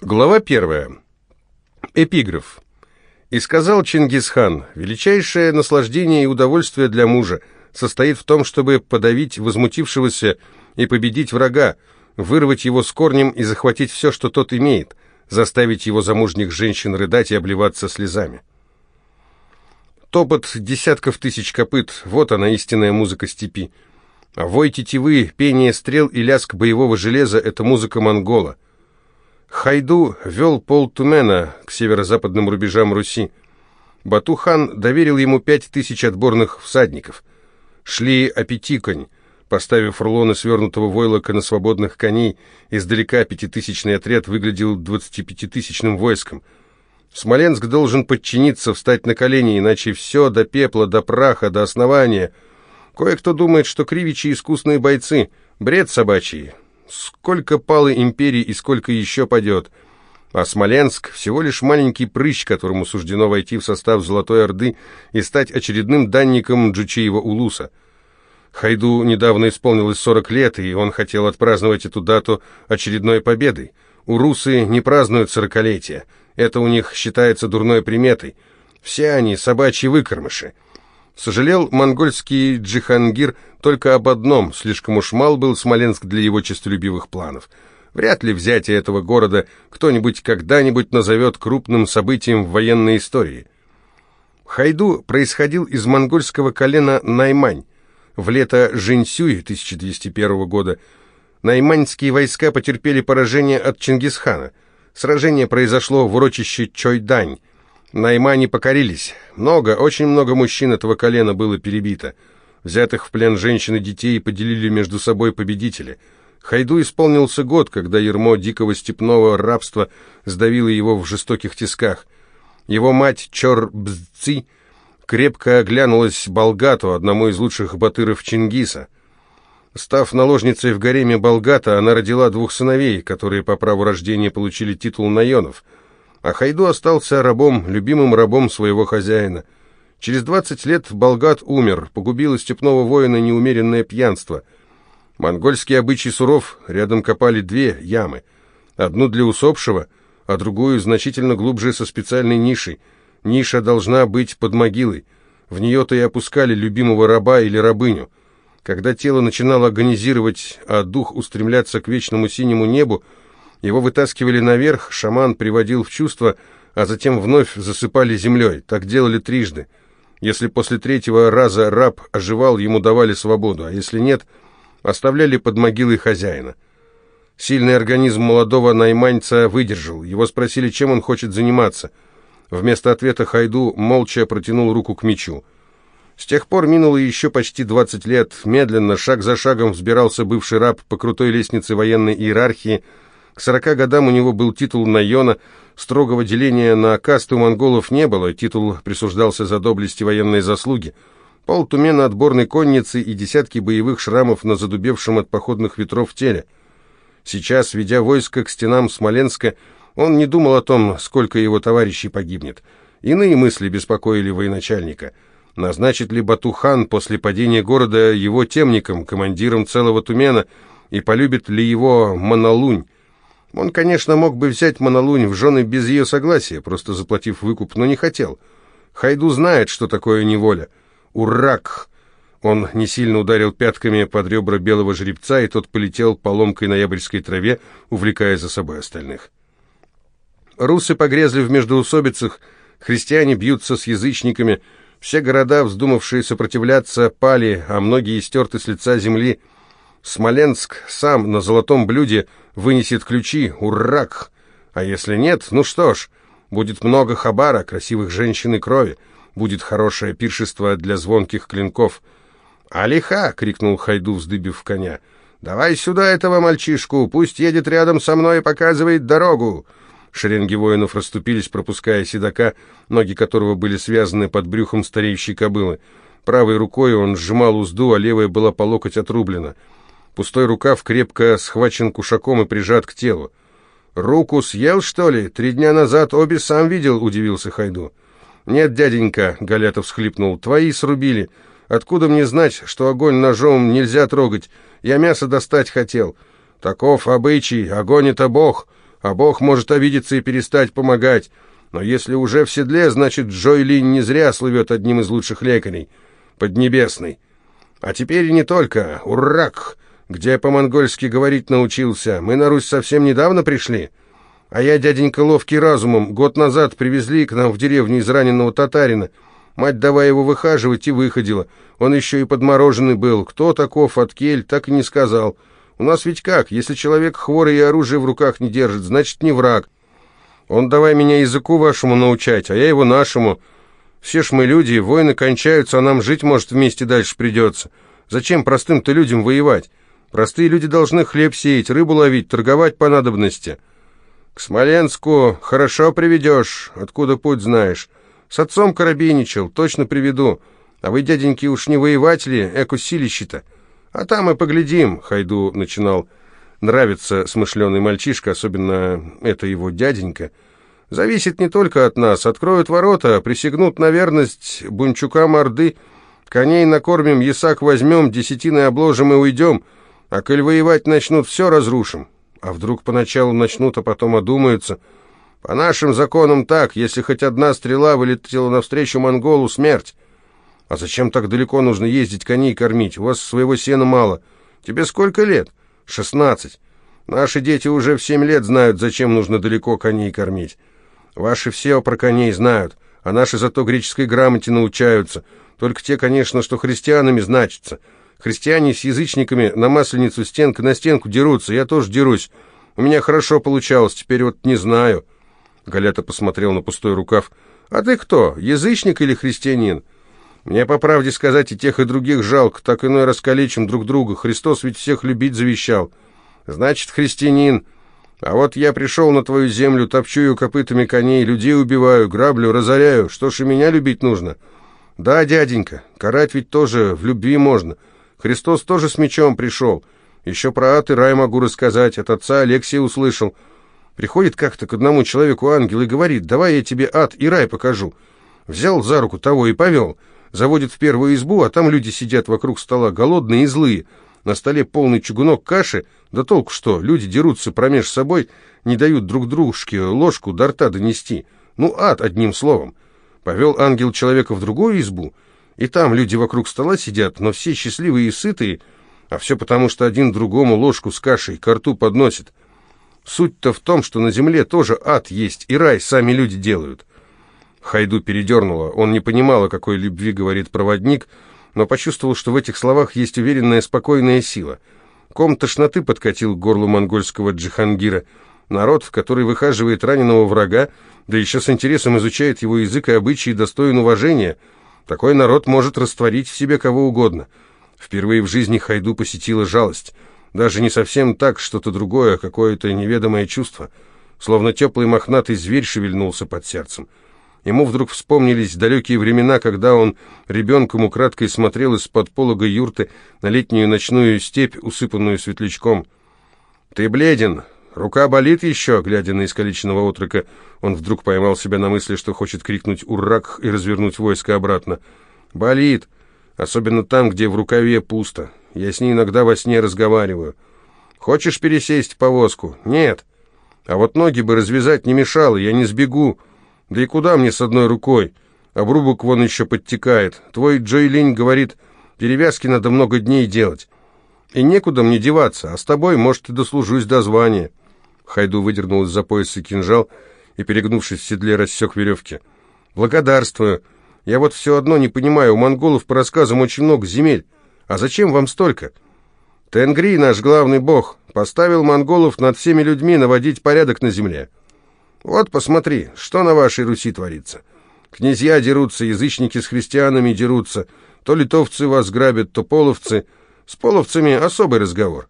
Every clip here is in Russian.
Глава первая. Эпиграф. «И сказал Чингисхан, величайшее наслаждение и удовольствие для мужа состоит в том, чтобы подавить возмутившегося и победить врага, вырвать его с корнем и захватить все, что тот имеет, заставить его замужних женщин рыдать и обливаться слезами». Топот десятков тысяч копыт — вот она истинная музыка степи. А вой тетивы, пение стрел и лязг боевого железа — это музыка монгола — Хайду вел пол Тумена к северо-западным рубежам Руси. Батухан доверил ему пять тысяч отборных всадников. Шли Апетиконь, поставив рулоны свернутого войлока на свободных коней, издалека пятитысячный отряд выглядел двадцатипятитысячным войском. Смоленск должен подчиниться, встать на колени, иначе все до пепла, до праха, до основания. Кое-кто думает, что кривичи искусные бойцы, бред собачий, Сколько пало империи и сколько еще падет. А Смоленск всего лишь маленький прыщ, которому суждено войти в состав Золотой Орды и стать очередным данником Джучеева Улуса. Хайду недавно исполнилось 40 лет, и он хотел отпраздновать эту дату очередной победой. Урусы не празднуют сорокалетие. Это у них считается дурной приметой. Все они собачьи выкормыши. Сожалел монгольский джихангир только об одном, слишком уж мал был Смоленск для его честолюбивых планов. Вряд ли взятие этого города кто-нибудь когда-нибудь назовет крупным событием в военной истории. Хайду происходил из монгольского колена Наймань. В лето Жиньсюи 1201 года найманьские войска потерпели поражение от Чингисхана. Сражение произошло в урочище Чойдань. Найма не покорились. Много, очень много мужчин этого колена было перебито. Взятых в плен женщин и детей поделили между собой победители. Хайду исполнился год, когда ермо дикого степного рабства сдавило его в жестоких тисках. Его мать Чор-Бзци крепко оглянулась Болгату, одному из лучших батыров Чингиса. Став наложницей в гареме Болгата, она родила двух сыновей, которые по праву рождения получили титул наенов – а Хайду остался рабом, любимым рабом своего хозяина. Через 20 лет Болгат умер, погубило степного воина неумеренное пьянство. Монгольский обычай суров, рядом копали две ямы. Одну для усопшего, а другую значительно глубже со специальной нишей. Ниша должна быть под могилой. В нее-то и опускали любимого раба или рабыню. Когда тело начинало агонизировать, а дух устремляться к вечному синему небу, его вытаскивали наверх, шаман приводил в чувство, а затем вновь засыпали землей. Так делали трижды. Если после третьего раза раб оживал, ему давали свободу, а если нет, оставляли под могилой хозяина. Сильный организм молодого найманца выдержал. Его спросили, чем он хочет заниматься. Вместо ответа Хайду молча протянул руку к мечу. С тех пор минуло еще почти 20 лет. Медленно, шаг за шагом, взбирался бывший раб по крутой лестнице военной иерархии – к 40 годам у него был титул Найона, строгого деления на касты у монголов не было, титул присуждался за доблести военные заслуги. Полтумена отборной конницы и десятки боевых шрамов на задубевшем от походных ветров теле. Сейчас, ведя войско к стенам Смоленска, он не думал о том, сколько его товарищей погибнет. Иные мысли беспокоили военачальника. Назначит ли Батухан после падения города его темником, командиром целого тумена, и полюбит ли его маналунь? Он, конечно, мог бы взять Монолунь в жены без ее согласия, просто заплатив выкуп, но не хотел. Хайду знает, что такое неволя. Урак! Он не сильно ударил пятками под ребра белого жеребца, и тот полетел поломкой ноябрьской траве, увлекая за собой остальных. Русы погрезли в междоусобицах, христиане бьются с язычниками, все города, вздумавшие сопротивляться, пали, а многие стерты с лица земли — Смоленск сам на золотом блюде вынесет ключи, урак! А если нет, ну что ж, будет много хабара, красивых женщин и крови, будет хорошее пиршество для звонких клинков. «Алиха!» — крикнул Хайду, вздыбив коня. «Давай сюда этого мальчишку, пусть едет рядом со мной и показывает дорогу!» Шеренги воинов расступились, пропуская седока, ноги которого были связаны под брюхом стареющей кобылы. Правой рукой он сжимал узду, а левая была по локоть отрублена — Пустой рукав крепко схвачен кушаком и прижат к телу. «Руку съел, что ли? Три дня назад обе сам видел», — удивился Хайду. «Нет, дяденька», — Галятов всхлипнул, — «твои срубили. Откуда мне знать, что огонь ножом нельзя трогать? Я мясо достать хотел. Таков обычай, огонь — это бог, а бог может обидеться и перестать помогать. Но если уже в седле, значит, Джой Линь не зря слывет одним из лучших лекарей. Поднебесный. А теперь и не только. Урак! где по-монгольски говорить научился. Мы на Русь совсем недавно пришли. А я, дяденька, ловкий разумом. Год назад привезли к нам в деревню израненного татарина. Мать давая его выхаживать и выходила. Он еще и подмороженный был. Кто таков от кель, так и не сказал. У нас ведь как, если человек хворый и оружие в руках не держит, значит, не враг. Он давай меня языку вашему научать, а я его нашему. Все ж мы люди, войны кончаются, а нам жить, может, вместе дальше придется. Зачем простым-то людям воевать? Простые люди должны хлеб сеять, рыбу ловить, торговать по надобности. К Смоленску хорошо приведешь, откуда путь знаешь. С отцом карабиничал, точно приведу. А вы, дяденьки, уж не воеватели, экусилище-то. А там и поглядим, Хайду начинал. Нравится смышленый мальчишка, особенно это его дяденька. Зависит не только от нас. Откроют ворота, присягнут на верность бунчука морды. Коней накормим, ясак возьмем, десятиной обложим и уйдем — а коль воевать начнут, все разрушим. А вдруг поначалу начнут, а потом одумаются. По нашим законам так, если хоть одна стрела вылетела навстречу монголу, смерть. А зачем так далеко нужно ездить коней кормить? У вас своего сена мало. Тебе сколько лет? Шестнадцать. Наши дети уже в семь лет знают, зачем нужно далеко коней кормить. Ваши все про коней знают, а наши зато греческой грамоте научаются. Только те, конечно, что христианами значатся». Христиане с язычниками на масленицу стенка на стенку дерутся, я тоже дерусь. У меня хорошо получалось, теперь вот не знаю». Галята посмотрел на пустой рукав. «А ты кто, язычник или христианин?» «Мне, по правде сказать, и тех, и других жалко, так иной раскалечим друг друга. Христос ведь всех любить завещал». «Значит, христианин. А вот я пришел на твою землю, топчу ее копытами коней, людей убиваю, граблю, разоряю. Что ж и меня любить нужно?» «Да, дяденька, карать ведь тоже в любви можно. Христос тоже с мечом пришел. Еще про ад и рай могу рассказать. От отца Алексия услышал. Приходит как-то к одному человеку ангел и говорит, давай я тебе ад и рай покажу. Взял за руку того и повел. Заводит в первую избу, а там люди сидят вокруг стола, голодные и злые. На столе полный чугунок каши. Да толку что, люди дерутся промеж собой, не дают друг дружке ложку до рта донести. Ну, ад, одним словом. Повел ангел человека в другую избу — и там люди вокруг стола сидят, но все счастливые и сытые, а все потому, что один другому ложку с кашей ко рту подносит. Суть-то в том, что на земле тоже ад есть, и рай сами люди делают. Хайду передернуло. Он не понимал, о какой любви говорит проводник, но почувствовал, что в этих словах есть уверенная спокойная сила. Ком тошноты подкатил к горлу монгольского джихангира. Народ, который выхаживает раненого врага, да еще с интересом изучает его язык и обычаи, достоин уважения — такой народ может растворить в себе кого угодно. Впервые в жизни Хайду посетила жалость. Даже не совсем так, что-то другое, а какое-то неведомое чувство. Словно теплый мохнатый зверь шевельнулся под сердцем. Ему вдруг вспомнились далекие времена, когда он ребенком украдкой смотрел из-под полога юрты на летнюю ночную степь, усыпанную светлячком. «Ты бледен!» «Рука болит еще?» Глядя на искалеченного отрока, он вдруг поймал себя на мысли, что хочет крикнуть «Урак!» и развернуть войско обратно. «Болит! Особенно там, где в рукаве пусто. Я с ней иногда во сне разговариваю. Хочешь пересесть в повозку? Нет. А вот ноги бы развязать не мешало, я не сбегу. Да и куда мне с одной рукой? Обрубок вон еще подтекает. Твой Джой Линь говорит, перевязки надо много дней делать. И некуда мне деваться, а с тобой, может, и дослужусь до звания». Хайду выдернул из-за пояса кинжал и, перегнувшись в седле, рассек веревки. «Благодарствую. Я вот все одно не понимаю, у монголов по рассказам очень много земель. А зачем вам столько?» «Тенгри, наш главный бог, поставил монголов над всеми людьми наводить порядок на земле. Вот посмотри, что на вашей Руси творится. Князья дерутся, язычники с христианами дерутся, то литовцы вас грабят, то половцы. С половцами особый разговор».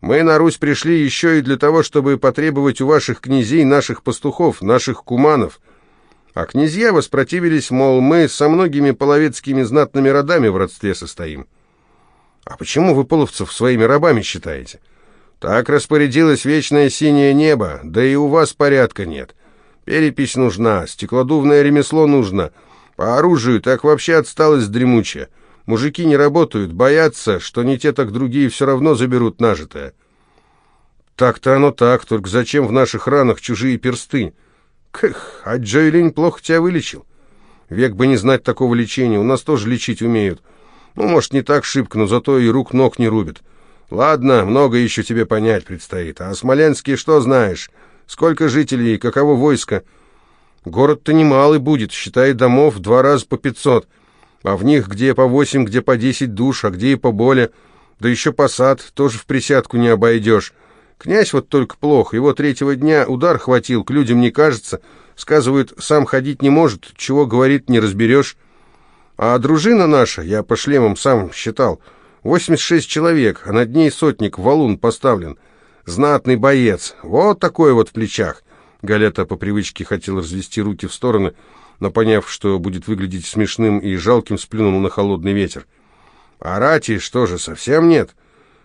Мы на Русь пришли еще и для того, чтобы потребовать у ваших князей наших пастухов, наших куманов. А князья воспротивились, мол, мы со многими половецкими знатными родами в родстве состоим. А почему вы половцев своими рабами считаете? Так распорядилось вечное синее небо, да и у вас порядка нет. Перепись нужна, стеклодувное ремесло нужно. По оружию так вообще отсталось дремучее. Мужики не работают, боятся, что не те, так другие все равно заберут нажитое. Так-то оно так, только зачем в наших ранах чужие персты? Кх, а Джоулинь плохо тебя вылечил. Век бы не знать такого лечения, у нас тоже лечить умеют. Ну, может, не так шибко, но зато и рук-ног не рубит. Ладно, много еще тебе понять предстоит. А о Смоленске что знаешь? Сколько жителей, каково войско? Город-то немалый будет, считай домов два раза по пятьсот а в них где по восемь, где по десять душ, а где и по. Да еще посад, тоже в присядку не обойдешь. Князь вот только плох, его третьего дня удар хватил, к людям не кажется. Сказывают, сам ходить не может, чего говорит, не разберешь. А дружина наша, я по шлемам сам считал, 86 человек, а над ней сотник, валун поставлен. Знатный боец, вот такой вот в плечах. Галета по привычке хотел развести руки в стороны, но поняв, что будет выглядеть смешным и жалким, сплюнул на холодный ветер. «А рати что же, совсем нет?»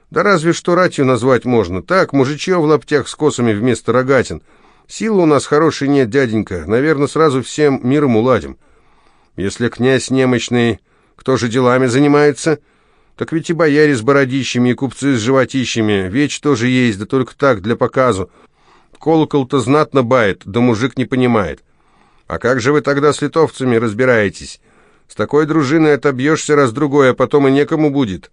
«Да разве что ратью назвать можно. Так, мужичье в лаптях с косами вместо рогатин. Силы у нас хорошей нет, дяденька. Наверное, сразу всем миром уладим. Если князь немощный, кто же делами занимается?» Так ведь и бояре с бородищами, и купцы с животищами. Вечь тоже есть, да только так, для показу. Колокол-то знатно бает, да мужик не понимает. А как же вы тогда с литовцами разбираетесь? С такой дружиной отобьешься раз другой, а потом и некому будет.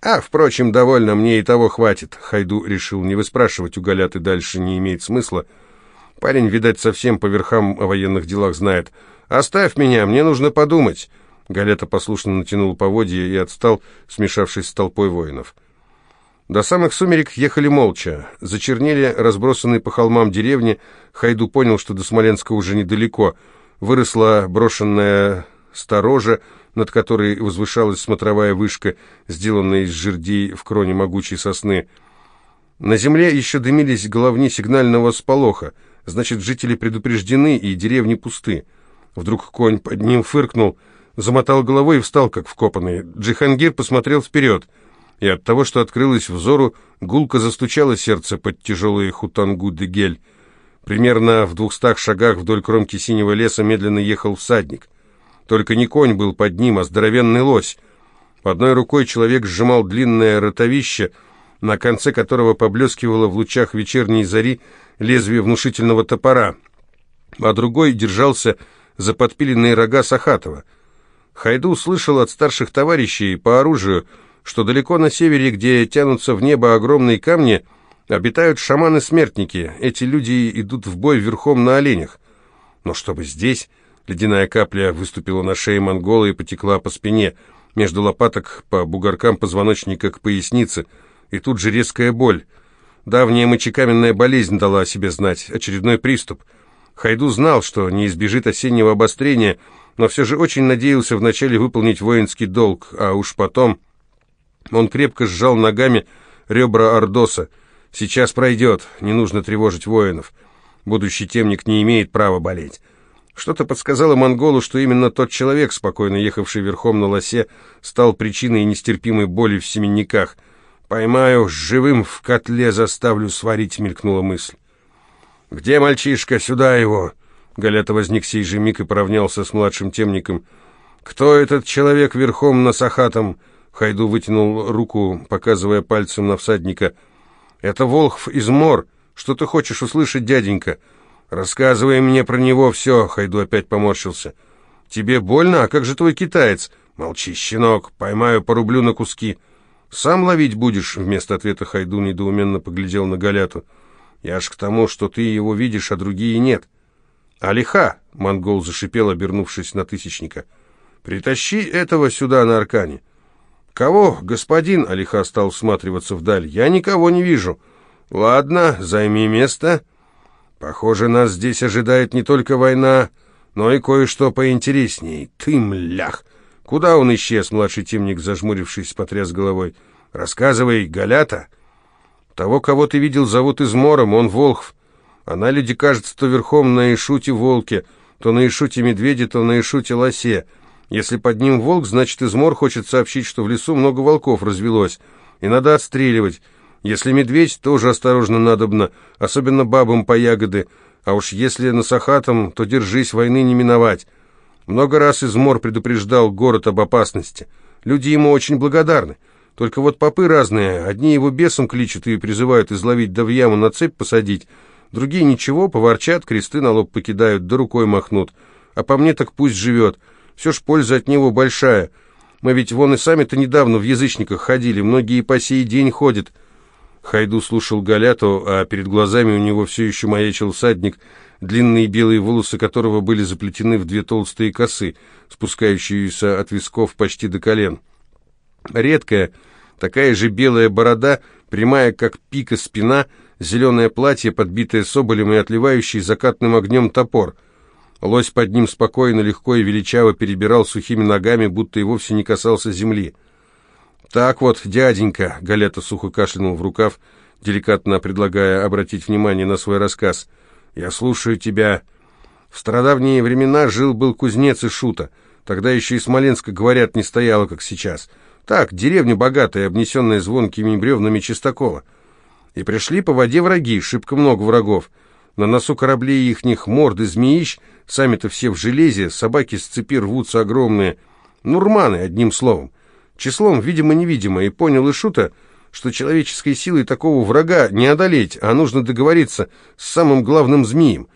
А, впрочем, довольно, мне и того хватит. Хайду решил не выспрашивать у Галяты дальше, не имеет смысла. Парень, видать, совсем по верхам о военных делах знает. «Оставь меня, мне нужно подумать». Галята послушно натянул поводья и отстал, смешавшись с толпой воинов. До самых сумерек ехали молча. Зачернели разбросанные по холмам деревни. Хайду понял, что до Смоленска уже недалеко. Выросла брошенная сторожа, над которой возвышалась смотровая вышка, сделанная из жердей в кроне могучей сосны. На земле еще дымились головни сигнального сполоха. Значит, жители предупреждены, и деревни пусты. Вдруг конь под ним фыркнул, замотал головой и встал, как вкопанный. Джихангир посмотрел вперед — и от того, что открылось взору, гулко застучало сердце под тяжелые хутангу дегель. Примерно в двухстах шагах вдоль кромки синего леса медленно ехал всадник. Только не конь был под ним, а здоровенный лось. Одной рукой человек сжимал длинное ротовище, на конце которого поблескивало в лучах вечерней зари лезвие внушительного топора, а другой держался за подпиленные рога Сахатова. Хайду слышал от старших товарищей по оружию, что далеко на севере, где тянутся в небо огромные камни, обитают шаманы-смертники. Эти люди идут в бой верхом на оленях. Но чтобы здесь... Ледяная капля выступила на шее монгола и потекла по спине, между лопаток, по бугоркам позвоночника к пояснице, и тут же резкая боль. Давняя мочекаменная болезнь дала о себе знать, очередной приступ. Хайду знал, что не избежит осеннего обострения, но все же очень надеялся вначале выполнить воинский долг, а уж потом... Он крепко сжал ногами ребра Ордоса. «Сейчас пройдет, не нужно тревожить воинов. Будущий темник не имеет права болеть». Что-то подсказало монголу, что именно тот человек, спокойно ехавший верхом на лосе, стал причиной нестерпимой боли в семенниках. «Поймаю, живым в котле заставлю сварить», — мелькнула мысль. «Где мальчишка? Сюда его!» Галята возник сей же миг и поравнялся с младшим темником. «Кто этот человек верхом на сахатом?» Хайду вытянул руку, показывая пальцем на всадника. «Это Волхв из Мор. Что ты хочешь услышать, дяденька?» «Рассказывай мне про него все», — Хайду опять поморщился. «Тебе больно? А как же твой китаец?» «Молчи, щенок, поймаю, порублю на куски». «Сам ловить будешь?» — вместо ответа Хайду недоуменно поглядел на Галяту. «Я ж к тому, что ты его видишь, а другие нет». «Алиха!» — монгол зашипел, обернувшись на тысячника. «Притащи этого сюда на Аркане. «Кого, господин?» а — Алиха стал всматриваться вдаль. «Я никого не вижу». «Ладно, займи место». «Похоже, нас здесь ожидает не только война, но и кое-что поинтересней. Ты млях!» «Куда он исчез?» — младший темник, зажмурившись, потряс головой. «Рассказывай, Галята!» «Того, кого ты видел, зовут Измором, он Волхв. А на люди кажется то верхом на Ишуте волке, то на Ишуте медведе, то на Ишуте лосе. Если под ним волк, значит, измор хочет сообщить, что в лесу много волков развелось, и надо отстреливать. Если медведь, тоже осторожно надобно, особенно бабам по ягоды, а уж если на Сахатом, то держись, войны не миновать. Много раз измор предупреждал город об опасности. Люди ему очень благодарны. Только вот попы разные, одни его бесом кличут и призывают изловить да в яму на цепь посадить, другие ничего, поворчат, кресты на лоб покидают, да рукой махнут. А по мне так пусть живет». Все ж польза от него большая. Мы ведь вон и сами-то недавно в язычниках ходили, многие по сей день ходят». Хайду слушал Галяту, а перед глазами у него все еще маячил садник, длинные белые волосы которого были заплетены в две толстые косы, спускающиеся от висков почти до колен. Редкая, такая же белая борода, прямая, как пика спина, зеленое платье, подбитое соболем и отливающий закатным огнем топор — Лось под ним спокойно, легко и величаво перебирал сухими ногами, будто и вовсе не касался земли. «Так вот, дяденька», — Галета сухо кашлянул в рукав, деликатно предлагая обратить внимание на свой рассказ, — «я слушаю тебя. В страдавние времена жил-был кузнец и шута. Тогда еще и Смоленска, говорят, не стояло, как сейчас. Так, деревня богатая, обнесенная звонкими бревнами Чистакова. И пришли по воде враги, шибко много врагов». На носу кораблей ихних морды змеищ, сами-то все в железе, собаки с цепи рвутся огромные. Нурманы, одним словом. Числом, видимо-невидимо, и понял и что человеческой силой такого врага не одолеть, а нужно договориться с самым главным змеем.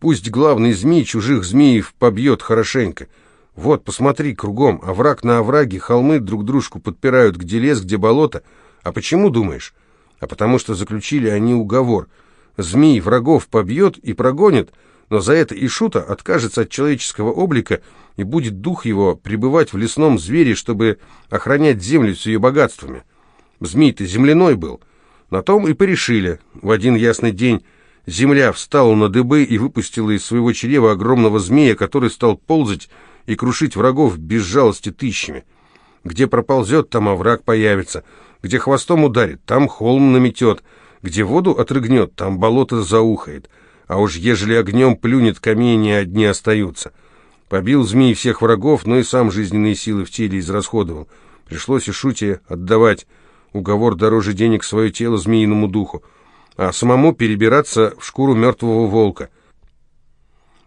Пусть главный змей чужих змеев побьет хорошенько. Вот, посмотри, кругом, а овраг на овраге, холмы друг дружку подпирают, где лес, где болото. А почему, думаешь? А потому что заключили они уговор — Змей врагов побьет и прогонит, но за это Ишута откажется от человеческого облика, и будет дух его пребывать в лесном звере, чтобы охранять землю с ее богатствами. Змей-то земляной был. На том и порешили. В один ясный день земля встала на дыбы и выпустила из своего чрева огромного змея, который стал ползать и крушить врагов без жалости тысячами. Где проползет, там овраг появится. Где хвостом ударит, там холм наметет. Где воду отрыгнет, там болото заухает. А уж ежели огнем плюнет, камни одни остаются. Побил змей всех врагов, но и сам жизненные силы в теле израсходовал. Пришлось и шуте отдавать. Уговор дороже денег свое тело змеиному духу. А самому перебираться в шкуру мертвого волка.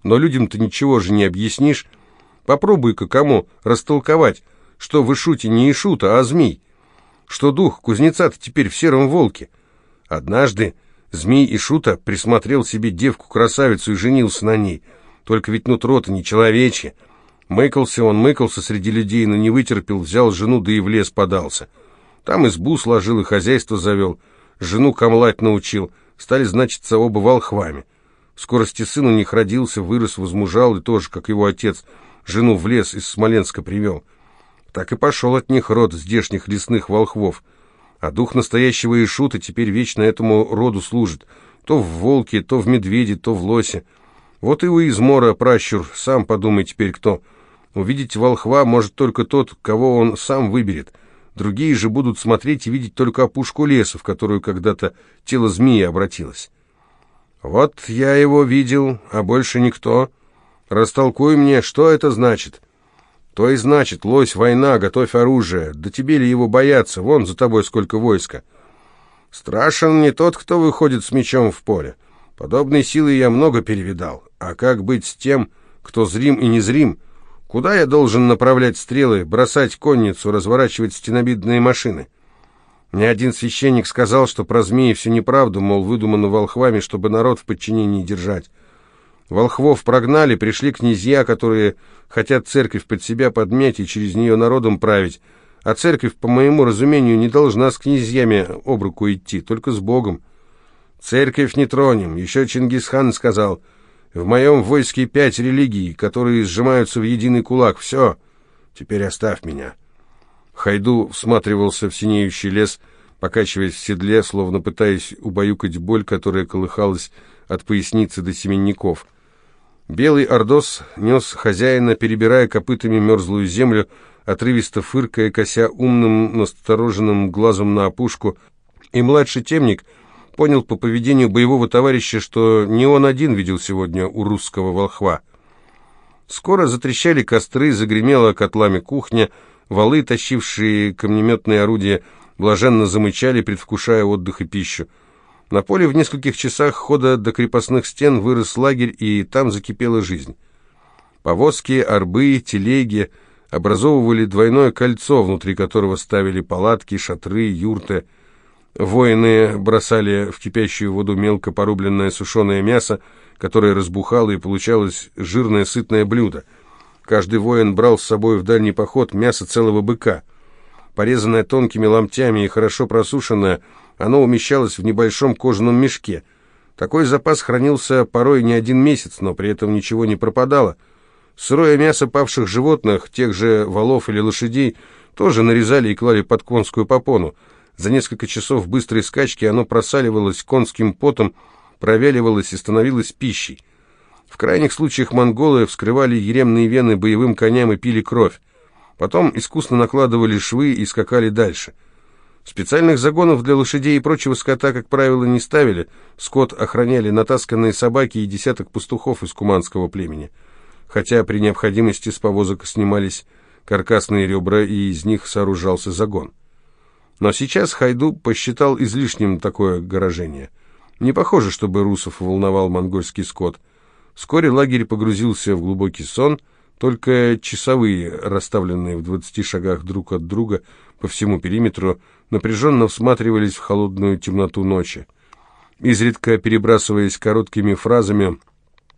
Но людям-то ничего же не объяснишь. Попробуй-ка кому растолковать, что вы шуте не и шута, а змей. Что дух кузнеца-то теперь в сером волке. Однажды змей и шута присмотрел себе девку-красавицу и женился на ней. Только ведь нутро-то не человечье. Мыкался он, мыкался среди людей, но не вытерпел, взял жену, да и в лес подался. Там избу сложил и хозяйство завел, жену камлать научил, стали, значит, оба волхвами. В скорости сын у них родился, вырос, возмужал, и тоже, как его отец, жену в лес из Смоленска привел. Так и пошел от них род здешних лесных волхвов — а дух настоящего Ишута теперь вечно этому роду служит. То в волке, то в медведе, то в лосе. Вот и у измора пращур, сам подумай теперь кто. Увидеть волхва может только тот, кого он сам выберет. Другие же будут смотреть и видеть только опушку леса, в которую когда-то тело змеи обратилось. «Вот я его видел, а больше никто. Растолкуй мне, что это значит?» То и значит, лось, война, готовь оружие. Да тебе ли его бояться? Вон за тобой сколько войска. Страшен не тот, кто выходит с мечом в поле. Подобной силы я много перевидал. А как быть с тем, кто зрим и незрим? Куда я должен направлять стрелы, бросать конницу, разворачивать стенобидные машины? Мне один священник сказал, что про змеи все неправду, мол, выдумано волхвами, чтобы народ в подчинении держать. Волхвов прогнали, пришли князья, которые хотят церковь под себя подмять и через нее народом править. А церковь, по моему разумению, не должна с князьями об руку идти, только с Богом. Церковь не тронем, еще Чингисхан сказал. В моем войске пять религий, которые сжимаются в единый кулак. Все, теперь оставь меня. Хайду всматривался в синеющий лес, покачиваясь в седле, словно пытаясь убаюкать боль, которая колыхалась от поясницы до семенников — Белый ордос нес хозяина, перебирая копытами мерзлую землю, отрывисто фыркая, кося умным, настороженным глазом на опушку, и младший темник понял по поведению боевого товарища, что не он один видел сегодня у русского волхва. Скоро затрещали костры, загремела котлами кухня, валы, тащившие камнеметные орудия, блаженно замычали, предвкушая отдых и пищу. На поле в нескольких часах хода до крепостных стен вырос лагерь, и там закипела жизнь. Повозки, арбы, телеги образовывали двойное кольцо, внутри которого ставили палатки, шатры, юрты. Воины бросали в кипящую воду мелко порубленное сушеное мясо, которое разбухало и получалось жирное сытное блюдо. Каждый воин брал с собой в дальний поход мясо целого быка. Порезанное тонкими ломтями и хорошо просушенное – оно умещалось в небольшом кожаном мешке. Такой запас хранился порой не один месяц, но при этом ничего не пропадало. Сырое мясо павших животных, тех же волов или лошадей, тоже нарезали и клали под конскую попону. За несколько часов быстрой скачки оно просаливалось конским потом, провяливалось и становилось пищей. В крайних случаях монголы вскрывали еремные вены боевым коням и пили кровь. Потом искусно накладывали швы и скакали дальше – Специальных загонов для лошадей и прочего скота, как правило, не ставили. Скот охраняли натасканные собаки и десяток пастухов из куманского племени. Хотя при необходимости с повозок снимались каркасные ребра, и из них сооружался загон. Но сейчас Хайду посчитал излишним такое горожение. Не похоже, чтобы русов волновал монгольский скот. Вскоре лагерь погрузился в глубокий сон, только часовые, расставленные в двадцати шагах друг от друга по всему периметру, напряженно всматривались в холодную темноту ночи, изредка перебрасываясь короткими фразами